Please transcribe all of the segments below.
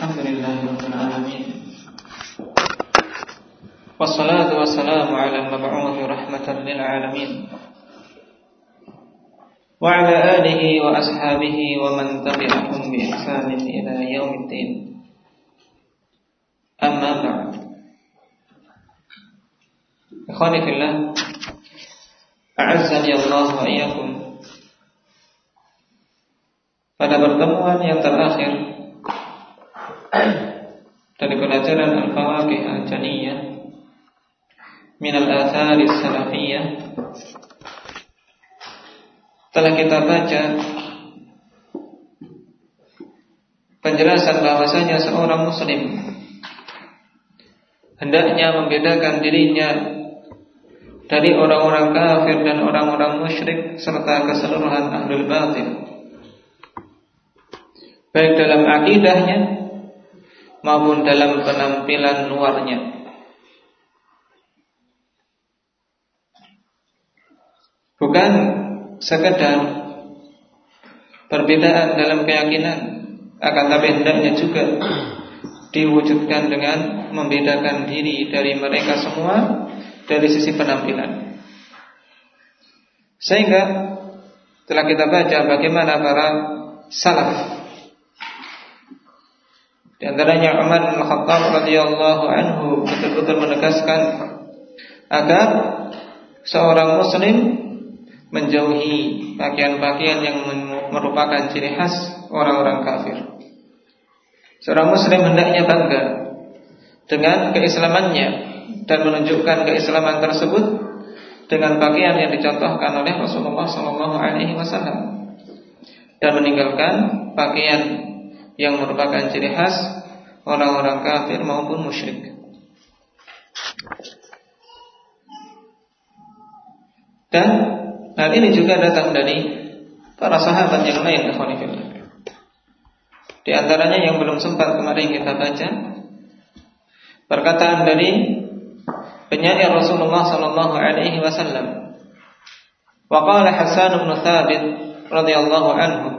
الحمد لله رب العالمين. والصلاة والسلام على المبعوث رحمة للعالمين. وعلى آله وأصحابه ومن تبعهم بإحسان إلى يوم الدين. أما بعد. إخواني في الله أعزني الله وإياكم. Pada pertemuan yang terakhir dari pelajaran Al-Fawaqih Al-Janiyah. Min al-athari salafiyah. Telah kita baca penjelasan bahwasanya seorang muslim hendaknya membedakan dirinya dari orang-orang kafir dan orang-orang musyrik serta keseluruhan ahlul batil baik dalam akidahnya maupun dalam penampilan luarnya. Bukan sekedar perbedaan dalam keyakinan, akan tapi hendaknya juga diwujudkan dengan membedakan diri dari mereka semua dari sisi penampilan. Sehingga telah kita baca bagaimana para salaf di antaranya Umar bin Khattab radhiyallahu anhu betul-betul menegaskan agar seorang muslim menjauhi pakaian-pakaian yang merupakan ciri khas orang-orang kafir. Seorang muslim hendaknya bangga dengan keislamannya dan menunjukkan keislaman tersebut dengan pakaian yang dicontohkan oleh Rasulullah wasallam dan meninggalkan pakaian yang merupakan ciri khas orang-orang kafir maupun musyrik. Dan hal ini juga datang dari para sahabat yang lain Di antaranya yang belum sempat kemarin kita baca perkataan dari penyair Rasulullah sallallahu alaihi wasallam. Wa qala Hasan bin Thabit radhiyallahu anhu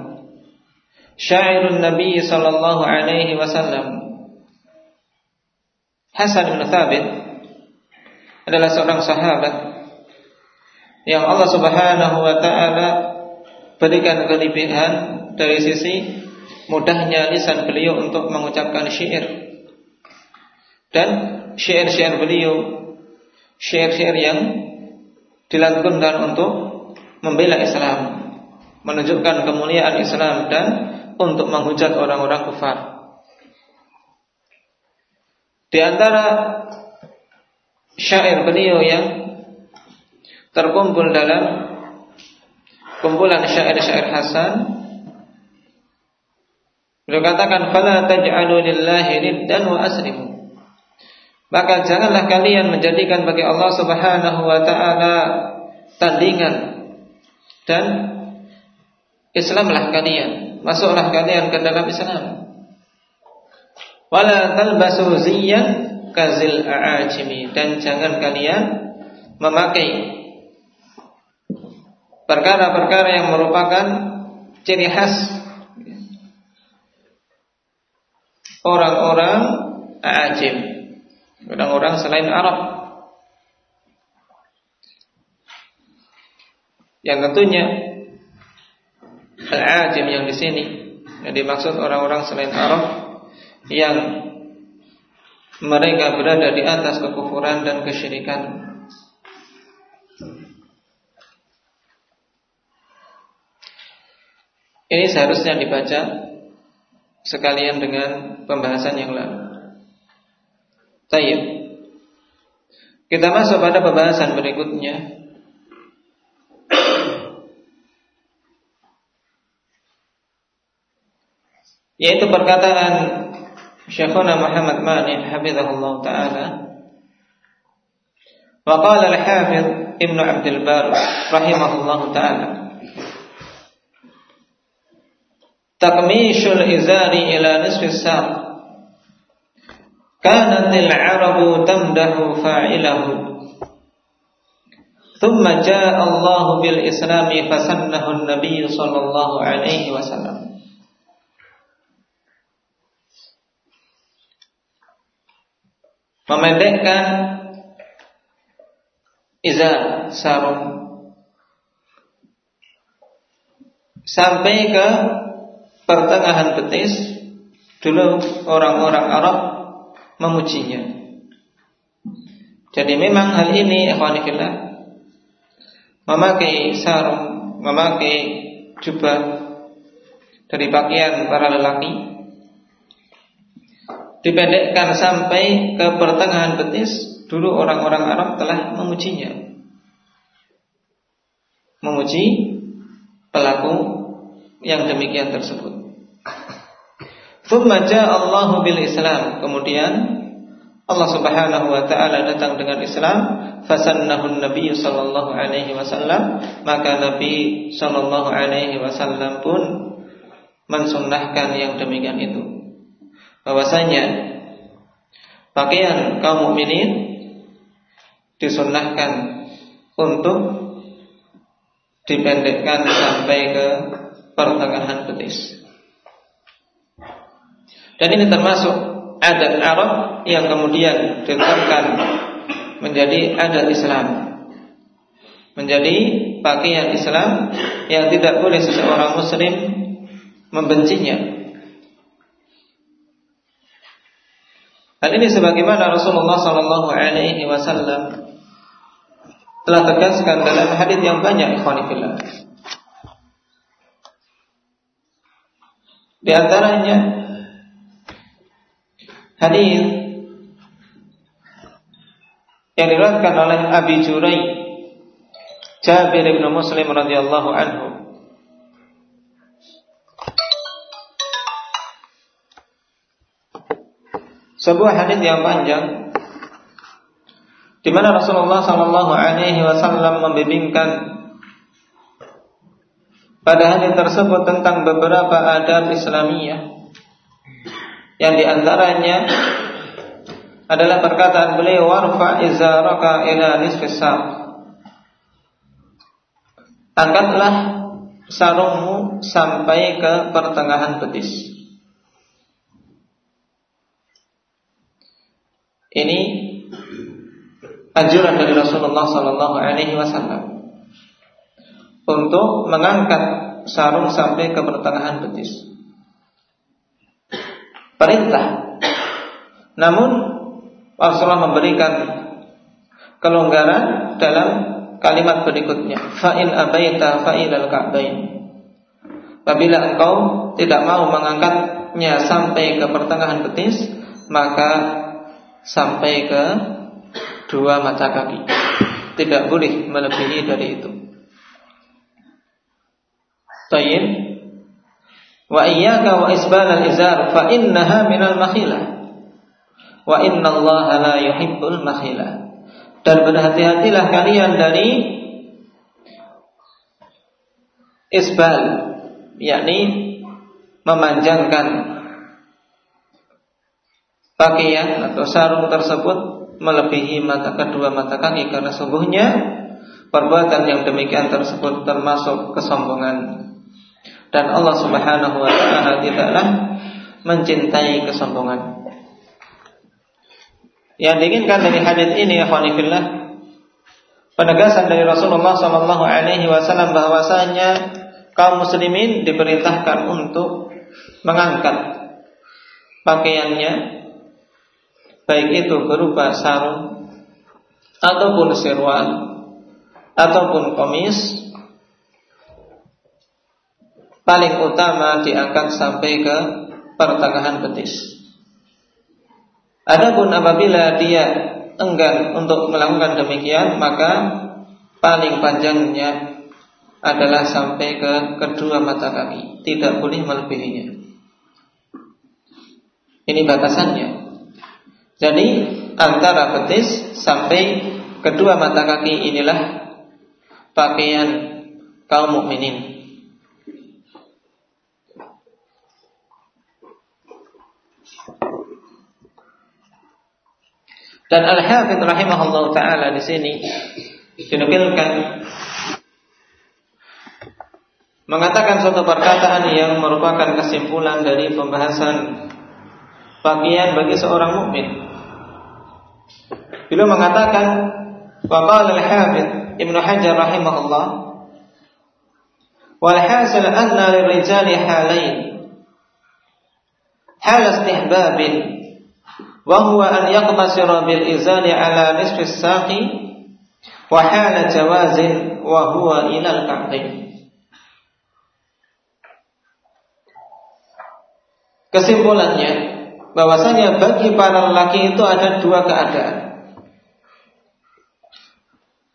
syairun Nabi sallallahu alaihi wasallam. Hasan bin Thabit adalah seorang sahabat yang Allah Subhanahu wa taala berikan kelebihan dari sisi mudahnya lisan beliau untuk mengucapkan syair. Dan syair-syair beliau syair-syair yang dilantunkan untuk membela Islam menunjukkan kemuliaan Islam dan untuk menghujat orang-orang kufar. Di antara syair beliau yang terkumpul dalam kumpulan syair-syair Hasan Beliau katakan fala taj'alu lillahi niddan wa aslimu. Maka janganlah kalian menjadikan bagi Allah Subhanahu wa taala tandingan dan Islamlah kalian masuklah kalian ke dalam Islam. Wala talbasu ziyyan kazil a'ajimi dan jangan kalian memakai perkara-perkara yang merupakan ciri khas orang-orang ajim, orang-orang selain Arab. Yang tentunya al-ajim yang di sini yang dimaksud orang-orang selain Arab yang mereka berada di atas kekufuran dan kesyirikan. Ini seharusnya dibaca sekalian dengan pembahasan yang lalu. Tayyib. Kita masuk pada pembahasan berikutnya yaitu perkataan Syekhuna Muhammad Mani hafizahullah taala wa qala al-Hafiz Ibnu Abdul Bar rahimahullah taala Takmishul izari ila nisfi saq Kanat al-Arabu tamdahu fa'ilahu ثم جاء الله بالإسلام فسنه النبي صلى الله عليه وسلم memendekkan izar sarung sampai ke pertengahan betis dulu orang-orang Arab memujinya. Jadi memang hal ini ikhwanillah memakai sarung, memakai jubah dari pakaian para lelaki dipendekkan sampai ke pertengahan betis dulu orang-orang Arab telah memujinya memuji pelaku yang demikian tersebut. Thumma Allahu bil Islam. Kemudian Allah Subhanahu wa taala datang dengan Islam, fasannahu Nabi sallallahu alaihi wasallam, maka Nabi sallallahu alaihi wasallam pun mensunnahkan yang demikian itu. Bahwasanya pakaian kaum mukminin disunnahkan untuk dipendekkan sampai ke pertengahan betis. Dan ini termasuk adat Arab yang kemudian ditetapkan menjadi adat Islam. Menjadi pakaian Islam yang tidak boleh seseorang muslim membencinya. Dan ini sebagaimana Rasulullah sallallahu alaihi wasallam telah tegaskan dalam hadis yang banyak ikhwanifillah. Di antaranya hadis yang diriwayatkan oleh Abi Jurai Jabir bin Muslim radhiyallahu anhu sebuah hadis yang panjang di mana Rasulullah Shallallahu Alaihi Wasallam membimbingkan pada hadis tersebut tentang beberapa adab Islamiyah yang di antaranya adalah perkataan beliau warfa izaraka ila nisfis Angkatlah sarungmu sampai ke pertengahan betis. Ini anjuran dari Rasulullah Sallallahu Alaihi Wasallam untuk mengangkat sarung sampai ke pertengahan betis. Perintah. Namun Rasulullah memberikan kelonggaran dalam kalimat berikutnya. Fa'in abaita fa'ilal ka'bain. Apabila engkau tidak mau mengangkatnya sampai ke pertengahan betis, maka sampai ke dua mata kaki. Tidak boleh melebihi dari itu. Tayyib. Wa iyyaka wa isbal al-izar fa innaha minal makhilah. Wa inna Allah la yuhibbul makhilah. Dan berhati-hatilah kalian dari isbal, yakni memanjangkan pakaian atau sarung tersebut melebihi mata kedua mata kaki karena sungguhnya perbuatan yang demikian tersebut termasuk kesombongan dan Allah Subhanahu wa taala tidaklah mencintai kesombongan. Yang diinginkan dari hadis ini ya fillah penegasan dari Rasulullah sallallahu alaihi wasallam bahwasanya kaum muslimin diperintahkan untuk mengangkat pakaiannya baik itu berupa sarung ataupun sirwal ataupun komis paling utama diangkat sampai ke pertengahan betis. Adapun apabila dia enggan untuk melakukan demikian, maka paling panjangnya adalah sampai ke kedua mata kaki, tidak boleh melebihinya. Ini batasannya. Jadi antara betis sampai kedua mata kaki inilah pakaian kaum mukminin. Dan Al-Hafidh rahimahullah taala di sini dinukilkan mengatakan suatu perkataan yang merupakan kesimpulan dari pembahasan pakaian bagi seorang mukmin. Beliau mengatakan Waqala al-Hafidh Ibnu Hajar rahimahullah wal hasil anna lirijali halain hal istihbabin wa huwa an yaqtasira bil izani ala nisfi as-saqi wa hala jawazin wa huwa ila al-ka'bayn Kesimpulannya bahwasanya bagi para lelaki itu ada dua keadaan.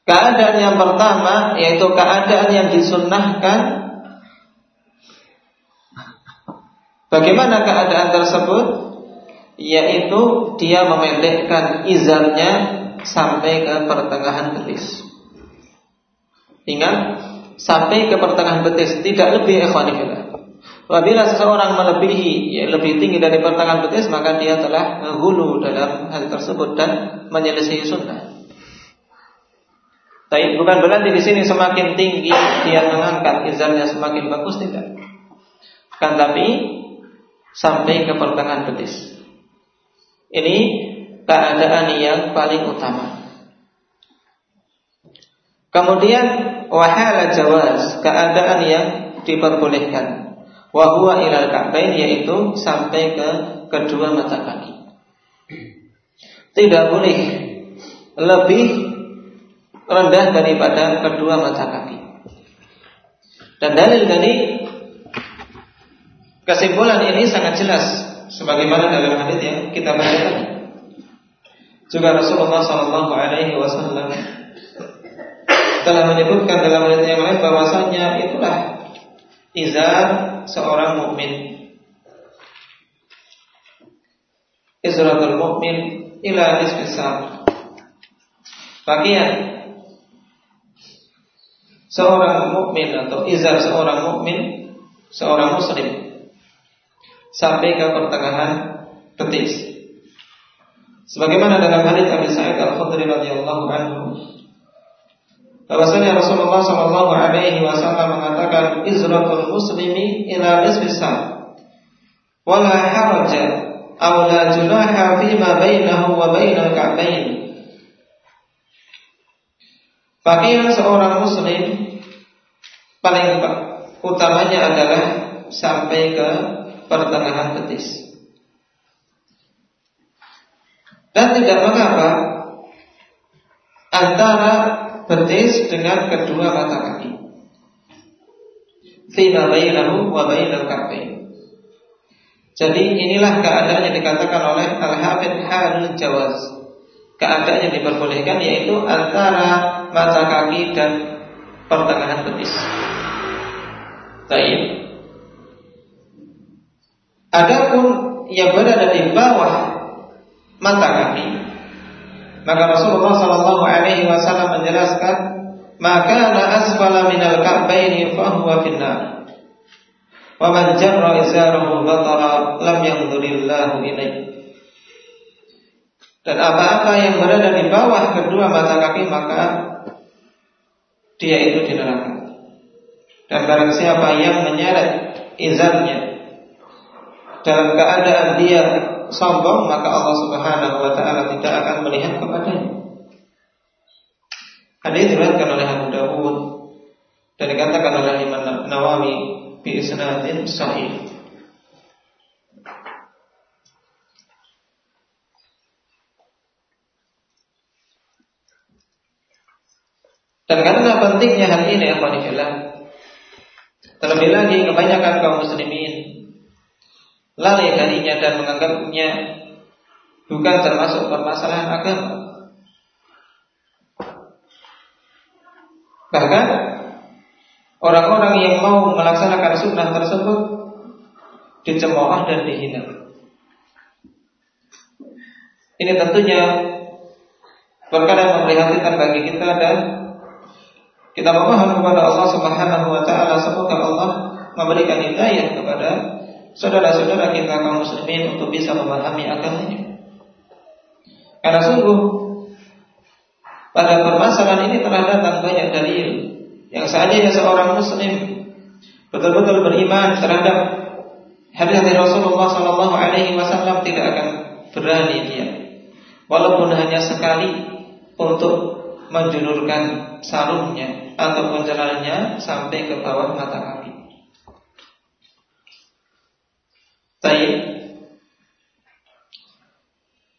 Keadaan yang pertama yaitu keadaan yang disunnahkan. Bagaimana keadaan tersebut? Yaitu dia memendekkan izarnya sampai ke pertengahan betis. Ingat, sampai ke pertengahan betis, tidak lebih ikhwanifillah. Apabila seseorang melebihi ya, lebih tinggi dari pertengahan betis maka dia telah hulu dalam hal tersebut dan menyelesaikan sunnah. Tapi bukan berarti di sini semakin tinggi dia mengangkat izarnya semakin bagus tidak. Kan tapi sampai ke pertengahan betis. Ini keadaan yang paling utama. Kemudian wahala jawaz, keadaan yang diperbolehkan Wahwa ilal ka'bain yaitu sampai ke kedua mata kaki. Tidak boleh lebih rendah daripada kedua mata kaki. Dan dalil dari kesimpulan ini sangat jelas sebagaimana dalam hadis yang kita baca Juga Rasulullah Shallallahu Alaihi Wasallam telah menyebutkan dalam hadis yang lain bahwasanya itulah izar seorang mukmin. Izratul mukmin ila nisfi Bagian seorang mukmin atau izar seorang mukmin, seorang muslim sampai ke pertengahan betis. Sebagaimana dalam hadis Abi Sa'id Al-Khudri radhiyallahu anhu Bahwasanya Rasulullah Shallallahu Alaihi Wasallam mengatakan izratul muslimi ila nisfi wala haraja aw la junaha ma bainahu wa bainal ka'bain. Pakaian seorang muslim paling utamanya adalah sampai ke pertengahan betis. Dan tidak mengapa antara betis dengan kedua mata kaki. Jadi inilah keadaan yang dikatakan oleh Al-Hafidh Halul Jawaz. Keadaan yang diperbolehkan yaitu antara mata kaki dan pertengahan betis. Baik. Adapun yang berada di bawah mata kaki maka Rasulullah Shallallahu Alaihi Wasallam menjelaskan, maka la asfala minal ka'baini fahuwa finnar. Wa man jarra izarahu batara lam yanzurillahu ilaih. Dan apa-apa yang berada di bawah kedua mata kaki maka dia itu di neraka. Dan barang siapa yang menyeret izarnya dalam keadaan dia sombong maka Allah Subhanahu wa taala tidak akan melihat kepadanya. Hadis diriwayatkan oleh Abu Dawud dan dikatakan oleh Imam Nawawi bi isnadin sahih. Dan karena pentingnya hal ini, Alhamdulillah, terlebih lagi kebanyakan kaum muslimin lalai darinya dan menganggapnya bukan termasuk permasalahan agama. Bahkan orang-orang yang mau melaksanakan sunnah tersebut dicemooh dan dihina. Ini tentunya perkara yang memprihatinkan bagi kita dan kita memohon kepada Allah Subhanahu wa taala semoga Allah memberikan hidayah kepada saudara-saudara kita kaum muslimin untuk bisa memahami agamanya. Karena sungguh pada permasalahan ini telah datang banyak dalil yang seandainya seorang muslim betul-betul beriman terhadap hadis dari Rasulullah Shallallahu Alaihi Wasallam tidak akan berani dia walaupun hanya sekali untuk menjulurkan sarungnya atau celananya sampai ke bawah mata kaki. Baik.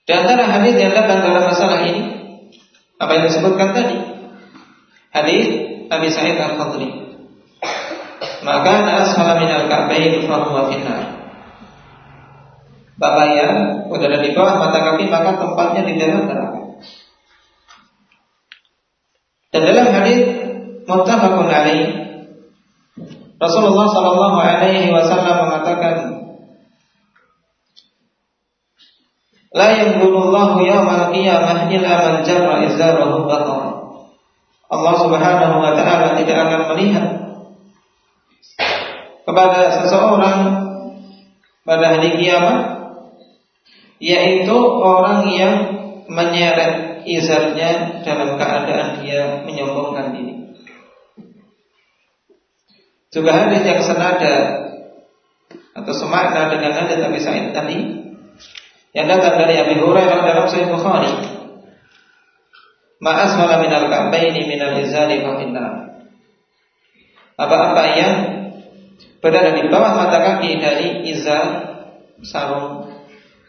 Di antara hadis yang datang dalam masalah ini apa yang disebutkan tadi? Hadis Abi Sa'id Al-Khudri. Maka asfala minal ka'bayn fa huwa finnar. Pakaian berada di bawah mata kaki maka tempatnya di dalam neraka. Dan dalam hadis muttafaqun alaih Rasulullah sallallahu alaihi wasallam mengatakan La yanzurullahu yawmal qiyamah illa man jarra izarahu batara. Allah Subhanahu wa taala tidak akan melihat kepada seseorang pada hari kiamat yaitu orang yang menyeret izarnya dalam keadaan dia menyombongkan diri. Juga hadis yang senada atau semakna dengan hadis Abi Sa'id tadi yang datang dari Abi Hurairah dalam Sahih Bukhari. Ma'as malam minal ka'baini minal izari fa Apa-apa yang berada di bawah mata kaki dari izar sarung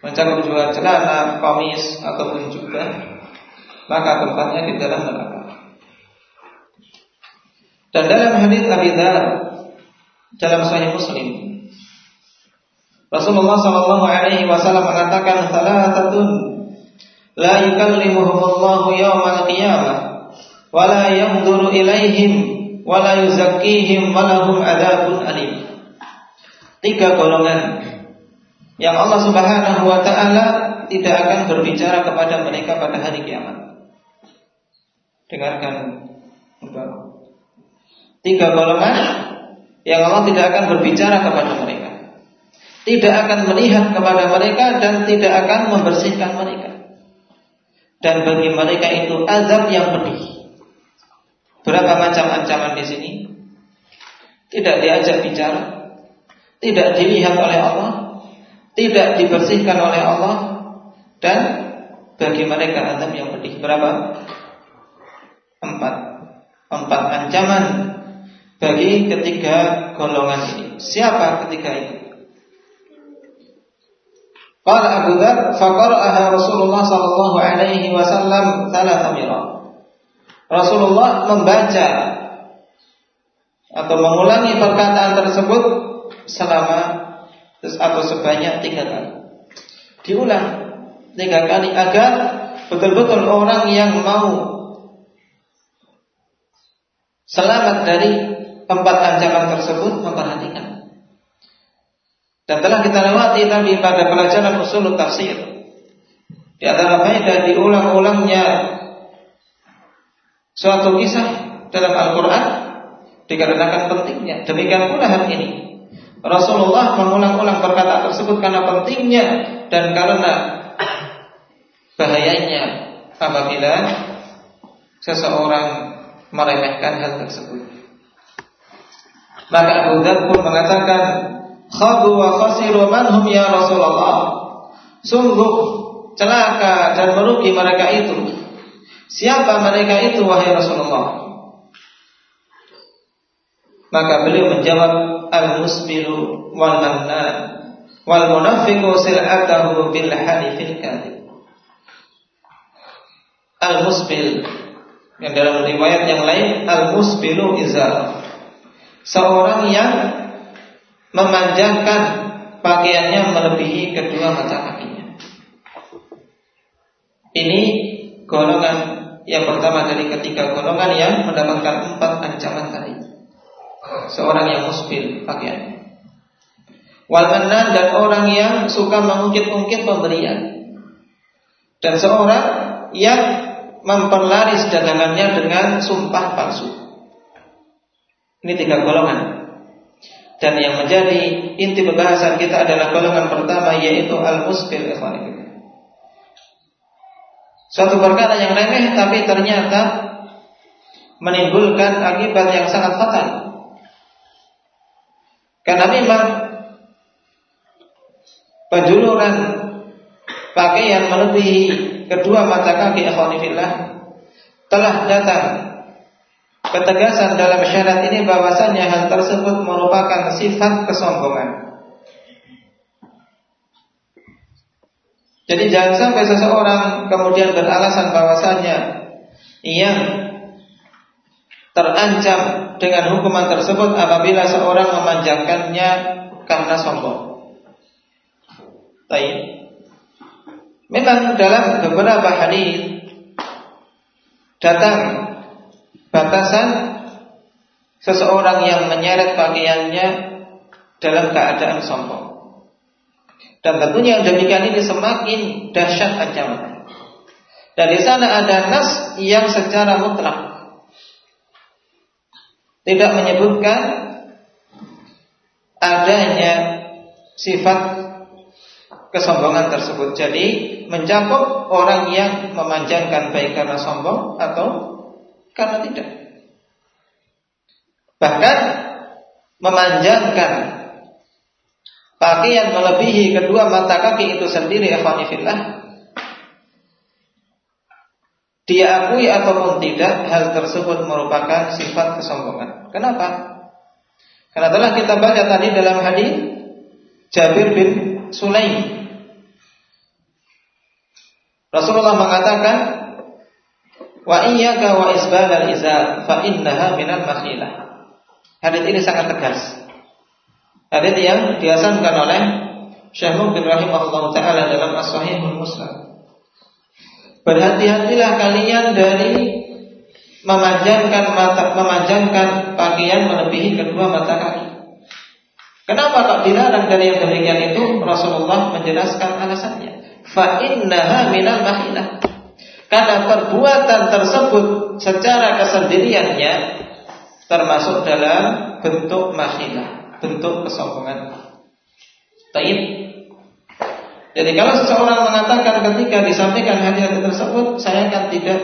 mencakup juga celana, komis ataupun juga maka tempatnya di dalam neraka. Dan dalam hadis Abi Dzar dalam Sahih Muslim Rasulullah Shallallahu Alaihi Wasallam mengatakan salatatun la yukallimuhumullahu yawmal qiyamah wa la yanzuru ilaihim wa la yuzakkihim wa lahum adzabun alim. Tiga golongan yang Allah Subhanahu wa taala tidak akan berbicara kepada mereka pada hari kiamat. Dengarkan Tiga golongan yang Allah tidak akan berbicara kepada mereka tidak akan melihat kepada mereka dan tidak akan membersihkan mereka. Dan bagi mereka itu azab yang pedih. Berapa macam ancaman di sini? Tidak diajak bicara, tidak dilihat oleh Allah, tidak dibersihkan oleh Allah, dan bagi mereka azab yang pedih. Berapa? Empat. Empat ancaman bagi ketiga golongan ini. Siapa ketiga ini? Qala Abu Dzar, faqara'aha Rasulullah sallallahu alaihi wasallam thalath Rasulullah membaca atau mengulangi perkataan tersebut selama atau sebanyak tiga kali. Diulang tiga kali agar betul-betul orang yang mau selamat dari empat ancaman tersebut memperhatikan. Dan telah kita lewati tadi pada pelajaran usul tafsir. Di antara faedah diulang-ulangnya suatu kisah dalam Al-Quran dikarenakan pentingnya. Demikian pula hal ini. Rasulullah mengulang-ulang perkataan tersebut karena pentingnya dan karena bahayanya apabila seseorang meremehkan hal tersebut. Maka Abu Dhar pun mengatakan khadu wa khasiru manhum ya Rasulullah. Sungguh celaka dan merugi mereka itu. Siapa mereka itu wahai Rasulullah? Maka beliau menjawab al-musbilu wal mannan wal munafiqu sil'atahu bil halifil kadhib. Al-musbil yang dalam riwayat yang lain al-musbilu izar. Seorang yang memanjangkan pakaiannya melebihi kedua mata kakinya. Ini golongan yang pertama dari ketiga golongan yang mendapatkan empat ancaman tadi. Seorang yang musbil pakaiannya. Walmanan dan orang yang suka mengungkit-ungkit pemberian. Dan seorang yang memperlaris dagangannya dengan sumpah palsu. Ini tiga golongan dan yang menjadi inti pembahasan kita adalah golongan pertama yaitu al-musbil Suatu perkara yang remeh tapi ternyata menimbulkan akibat yang sangat fatal. Karena memang penjuluran pakaian melebihi kedua mata kaki ikhwanifillah telah datang ketegasan dalam syarat ini bahwasanya hal tersebut merupakan sifat kesombongan. Jadi jangan sampai seseorang kemudian beralasan bahwasanya yang terancam dengan hukuman tersebut apabila seorang memanjangkannya karena sombong. Baik. Memang dalam beberapa hadis datang batasan seseorang yang menyeret pakaiannya dalam keadaan sombong. Dan tentunya yang demikian ini semakin dahsyat ancaman. Dan di sana ada nas yang secara mutlak tidak menyebutkan adanya sifat kesombongan tersebut. Jadi mencakup orang yang memanjangkan baik karena sombong atau karena tidak. Bahkan memanjangkan pakaian melebihi kedua mata kaki itu sendiri ikhwanifillah diakui ataupun tidak hal tersebut merupakan sifat kesombongan. Kenapa? Karena telah kita baca tadi dalam hadis Jabir bin Sulaim Rasulullah mengatakan wa iyyaka wa isbal al-izar fa innaha minal makhilah. Hadis ini sangat tegas. Hadis yang dihasankan oleh Syekh bin rahimahullah taala dalam As-Sahihul Muslim. Berhati-hatilah kalian dari memanjangkan mata memanjangkan pakaian melebihi kedua mata kaki. Kenapa kok dilarang dari yang demikian? Rasulullah menjelaskan alasannya fa minal. Karena perbuatan tersebut secara kesendiriannya termasuk dalam bentuk mahilah, bentuk kesombongan. Taib. Jadi kalau seseorang mengatakan ketika disampaikan hadis tersebut, saya akan tidak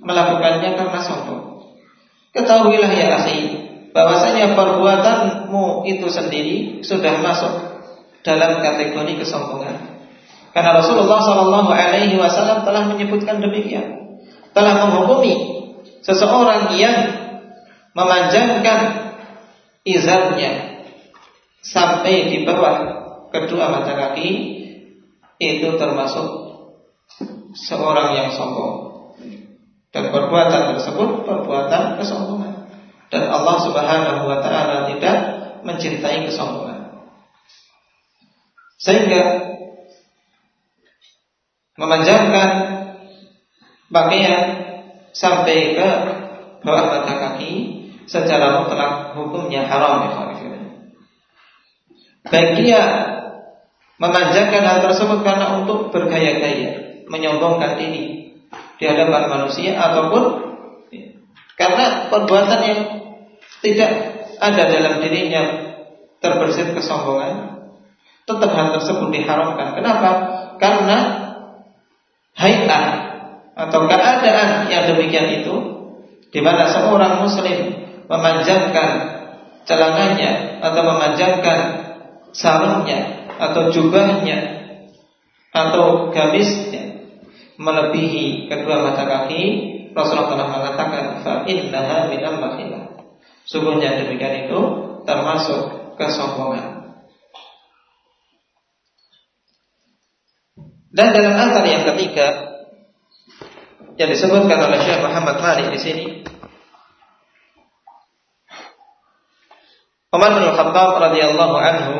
melakukannya karena sombong. Ketahuilah ya akhi, bahwasanya perbuatanmu itu sendiri sudah masuk dalam kategori kesombongan. Karena Rasulullah Shallallahu Alaihi Wasallam telah menyebutkan demikian, telah menghukumi seseorang yang memanjangkan izarnya sampai di bawah kedua mata kaki itu termasuk seorang yang sombong. Dan perbuatan tersebut perbuatan kesombongan. Dan Allah Subhanahu wa taala tidak mencintai kesombongan sehingga memanjangkan pakaian sampai ke bawah mata kaki secara mutlak hukumnya haram ya Baik dia memanjangkan hal tersebut karena untuk bergaya-gaya, menyombongkan diri di hadapan manusia ataupun karena perbuatan yang tidak ada dalam dirinya terbersit kesombongan, tetap hal tersebut diharamkan. Kenapa? Karena hayat atau keadaan yang demikian itu di mana seorang muslim memanjangkan celananya atau memanjangkan sarungnya atau jubahnya atau gamisnya melebihi kedua mata kaki Rasulullah telah mengatakan fa innaha makhilah sungguhnya demikian itu termasuk kesombongan Dan dalam asar yang ketiga yang disebutkan oleh Syekh Muhammad Malik di sini Umar bin Khattab radhiyallahu anhu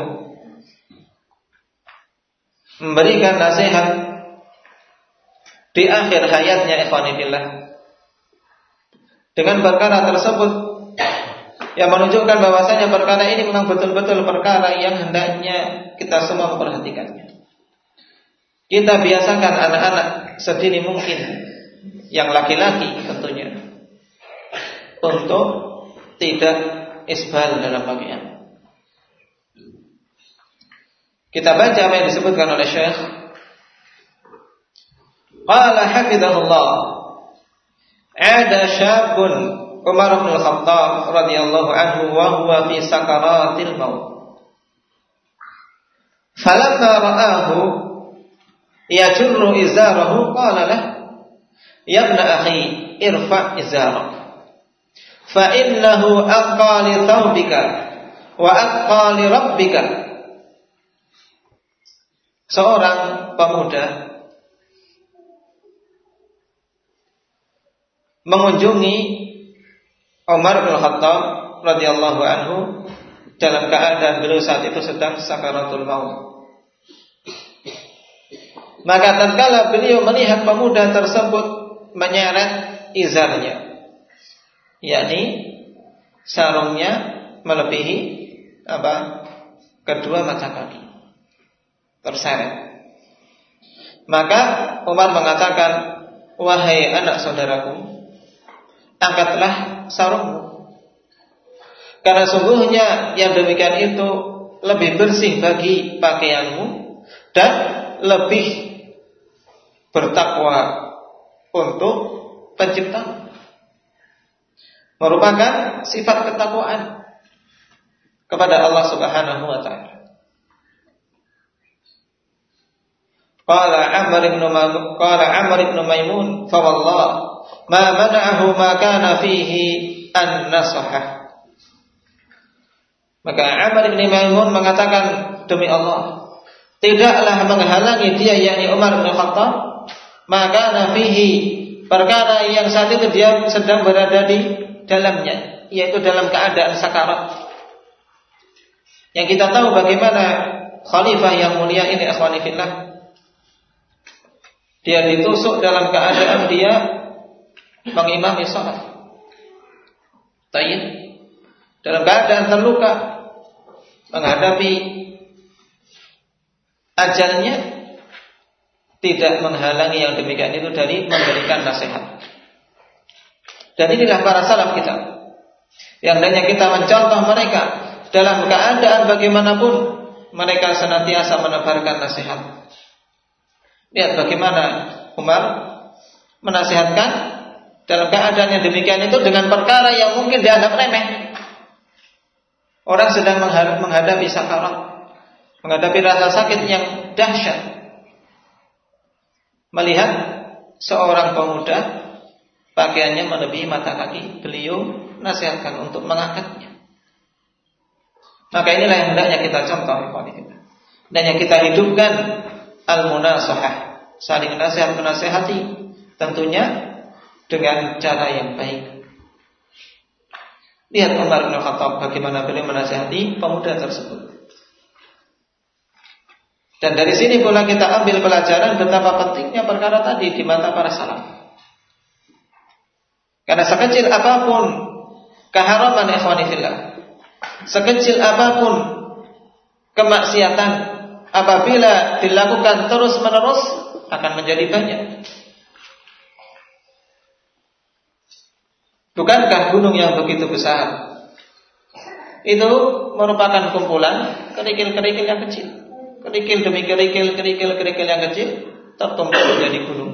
memberikan nasihat di akhir hayatnya ikhwanillah dengan perkara tersebut yang menunjukkan bahwasanya perkara ini memang betul-betul perkara yang hendaknya kita semua memperhatikannya. Kita biasakan anak-anak sedini mungkin yang laki-laki tentunya untuk tidak isbal dalam pakaian. Kita baca apa yang disebutkan oleh Syekh. Qala hafizahullah. Ada syabun Umar bin Khattab radhiyallahu anhu wa huwa fi sakaratil maut. Falamma ra'ahu yajurru izarahu qala lah ya ibn akhi irfa izarak fa innahu aqqa li thawbika wa aqqa li rabbika seorang pemuda mengunjungi Umar bin Khattab radhiyallahu anhu dalam keadaan beliau saat itu sedang sakaratul maut. Maka tatkala beliau melihat pemuda tersebut menyeret izarnya, yakni sarungnya melebihi apa kedua mata kaki terseret. Maka Umar mengatakan, wahai anak saudaraku, angkatlah sarungmu. Karena sungguhnya yang demikian itu lebih bersih bagi pakaianmu dan lebih bertakwa untuk pencipta merupakan sifat ketakwaan kepada Allah Subhanahu wa taala. Qala Amr ibn qala Amr ibn Maimun fa wallah ma mana'ahu ma kana fihi an nasahah. Maka Amr ibn Maimun mengatakan demi Allah tidaklah menghalangi dia yakni Umar bin Khattab maka nafihi perkara yang saat itu dia sedang berada di dalamnya yaitu dalam keadaan sakarat. Yang kita tahu bagaimana khalifah yang mulia ini akhwanifillah dia ditusuk dalam keadaan dia mengimami sholat. Tayyib. Dalam keadaan terluka menghadapi ajalnya tidak menghalangi yang demikian itu dari memberikan nasihat. Dan inilah para salaf kita. Yang hanya kita mencontoh mereka dalam keadaan bagaimanapun mereka senantiasa menebarkan nasihat. Lihat bagaimana Umar menasihatkan dalam keadaan yang demikian itu dengan perkara yang mungkin dianggap remeh. Orang sedang menghadapi sakarat, menghadapi rasa sakit yang dahsyat, melihat seorang pemuda pakaiannya melebihi mata kaki, beliau nasihatkan untuk mengangkatnya. Maka inilah yang hendaknya kita contoh kita. Dan yang kita hidupkan al-munasahah, saling nasihat menasehati, tentunya dengan cara yang baik. Lihat Umar bin Khattab bagaimana beliau menasehati pemuda tersebut. Dan dari sini pula kita ambil pelajaran betapa pentingnya perkara tadi di mata para salaf. Karena sekecil apa pun keharaman ikhwanifillah, sekecil apa pun kemaksiatan apabila dilakukan terus-menerus akan menjadi banyak. Bukankah gunung yang begitu besar itu merupakan kumpulan kerikil-kerikil yang kecil? Kerikil demi kerikil, kerikil-kerikil yang kecil tertumpuk menjadi gunung.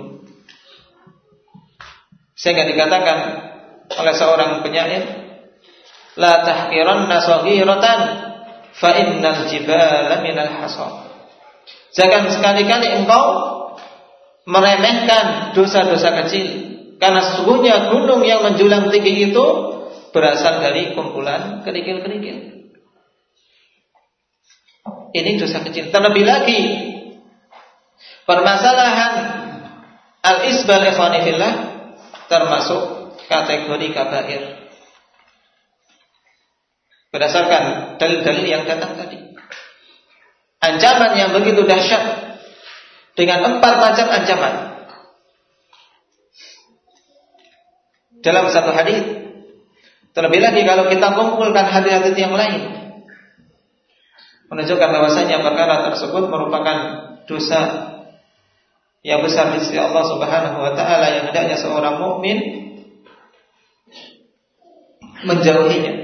Sehingga dikatakan oleh seorang penyair, la tahqiranna saghiratan fa innal jibala minal hasa. Jangan sekali-kali engkau meremehkan dosa-dosa kecil karena sesungguhnya gunung yang menjulang tinggi itu berasal dari kumpulan kerikil-kerikil. Ini dosa kecil. Terlebih lagi permasalahan al-isbal ikhwanifillah termasuk kategori kabair. Berdasarkan dalil-dalil yang datang tadi. Ancaman yang begitu dahsyat dengan empat macam ancaman. Dalam satu hadis Terlebih lagi kalau kita kumpulkan hadis-hadis yang lain menunjukkan bahwasanya perkara tersebut merupakan dosa yang besar di sisi Allah Subhanahu wa taala yang hendaknya seorang mukmin menjauhinya.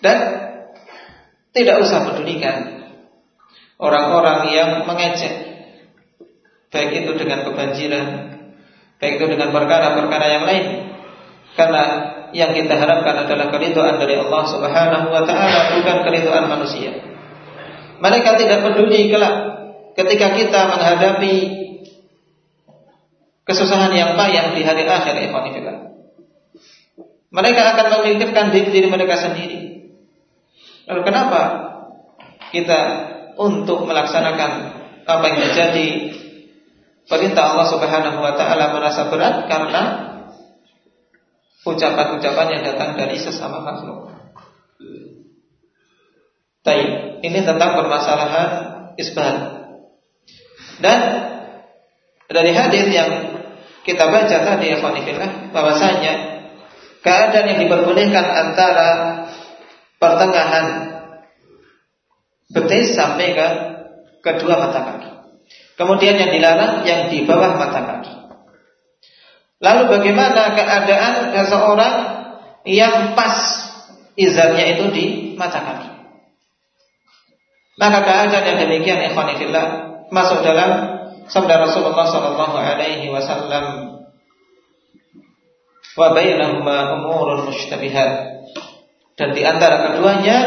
Dan tidak usah pedulikan orang-orang yang mengecek baik itu dengan kebanjiran, baik itu dengan perkara-perkara yang lain. Karena yang kita harapkan adalah keridhaan dari Allah Subhanahu wa taala bukan keridhaan manusia. Mereka tidak peduli kelak ketika kita menghadapi kesusahan yang payah di hari akhir ikhwanifillah. Mereka akan memikirkan diri, diri mereka sendiri. Lalu kenapa kita untuk melaksanakan apa yang menjadi perintah Allah Subhanahu wa taala merasa berat karena ucapan-ucapan yang datang dari sesama makhluk. Tapi ini tentang permasalahan isbat. Dan dari hadis yang kita baca tadi ya bahwasanya keadaan yang diperbolehkan antara pertengahan betis sampai ke kedua mata kaki. Kemudian yang dilarang yang di bawah mata kaki. Lalu bagaimana keadaan seseorang yang pas izarnya itu di mata kaki? Maka keadaan yang demikian ikhwanifillah masuk dalam sabda Rasulullah sallallahu alaihi wasallam wa bainahuma umurun mushtabihat dan di antara keduanya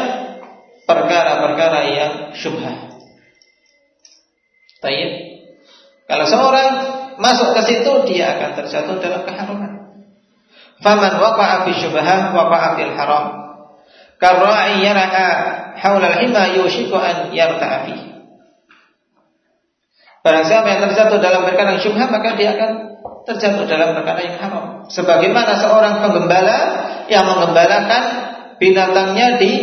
perkara-perkara yang syubhat. Baik. Kalau seorang masuk ke situ dia akan terjatuh dalam keharuman. Faman waqa'a fi syubhah waqa'a fil haram. Karra'i yaraha haula al-hima yushiku an yarta'a fihi. Barang siapa yang terjatuh dalam perkara yang syubhat maka dia akan terjatuh dalam perkara yang haram. Sebagaimana seorang penggembala yang menggembalakan binatangnya di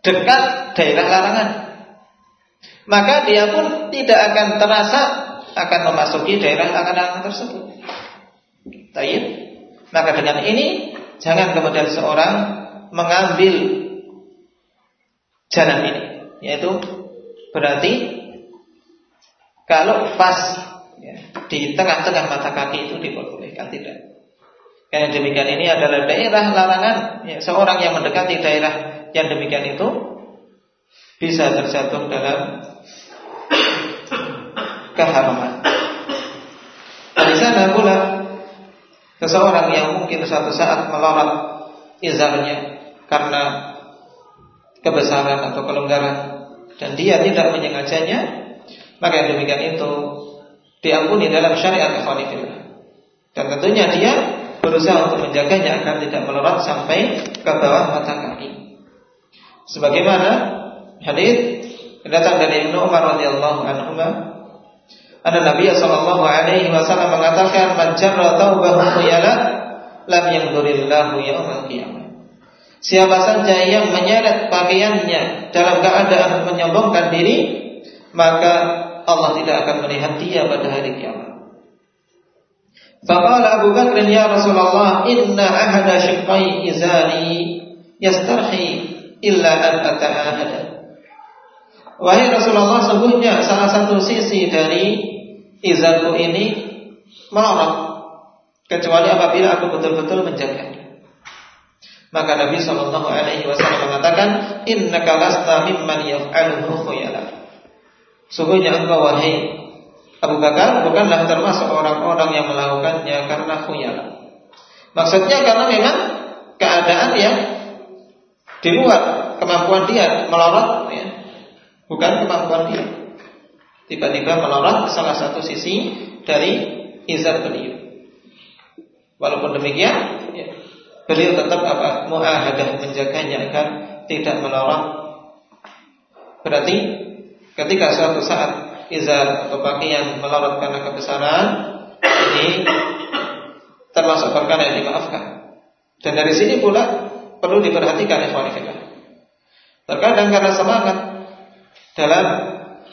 dekat daerah larangan. Maka dia pun tidak akan terasa akan memasuki daerah larangan tersebut. Tayyib. Maka dengan ini jangan kemudian seorang mengambil jalan ini, yaitu berarti kalau pas ya, di tengah-tengah mata kaki itu diperbolehkan tidak. Karena demikian ini adalah daerah larangan. Ya, seorang yang mendekati daerah yang demikian itu bisa terjatuh dalam keharaman. Di sana pula seseorang yang mungkin suatu saat melorot izarnya karena kebesaran atau kelonggaran dan dia tidak menyengajanya maka yang demikian itu diampuni dalam syariat ikhwanifillah. Dan tentunya dia berusaha untuk menjaganya agar tidak melorot sampai ke bawah mata kaki. Sebagaimana hadis datang dari Ibnu Umar radhiyallahu anhu ada Nabi sallallahu alaihi wasallam mengatakan man jarra taubahu khuyala lam yanzurillahu yaumal qiyamah. Siapa saja yang menyeret pakaiannya dalam keadaan menyombongkan diri, maka Allah tidak akan melihat dia pada hari kiamat. Faqala Abu Bakr ya Rasulullah inna ahada shiqqai izari yastarhi illa an ata'ahada. Wahai Rasulullah sungguhnya salah satu sisi dari izarku ini melorot kecuali apabila aku betul-betul menjaganya. Maka Nabi Shallallahu Alaihi Wasallam mengatakan, Inna kalasta mimman yaf'aluhu khuyala. Sungguhnya engkau wahai Abu Bakar bukanlah termasuk orang-orang yang melakukannya karena khuyala. Maksudnya karena memang keadaan yang di luar kemampuan dia melorot ya. Bukan kemampuan dia. Tiba-tiba melorot salah satu sisi dari izar beliau. Walaupun demikian, ya, beliau tetap apa? Muahadah menjaganya agar tidak melorot. Berarti ketika suatu saat izar atau pakaian melorot karena kebesaran ini termasuk perkara yang dimaafkan. Dan dari sini pula perlu diperhatikan ikhwan fillah. Terkadang karena semangat dalam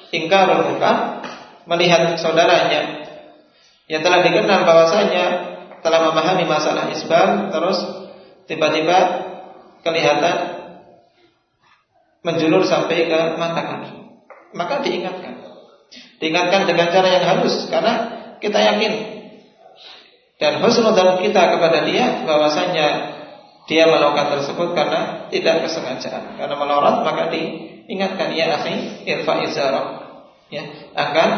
ingkar muka melihat saudaranya yang telah dikenal bahwasanya telah memahami masalah isbal terus tiba-tiba kelihatan menjulur sampai ke mata kaki maka diingatkan. Diingatkan dengan cara yang halus karena kita yakin dan husnudzan kita kepada dia bahwasanya dia melakukan tersebut karena tidak kesengajaan. Karena melorot maka diingatkan ya akhi irfa izarak ya akan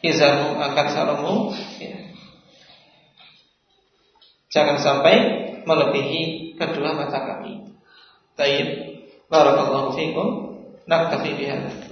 izarmu akan sarungmu ya. Jangan sampai melebihi kedua mata kaki. Tayyib. Barakallahu fikum. Naktafi bihadza.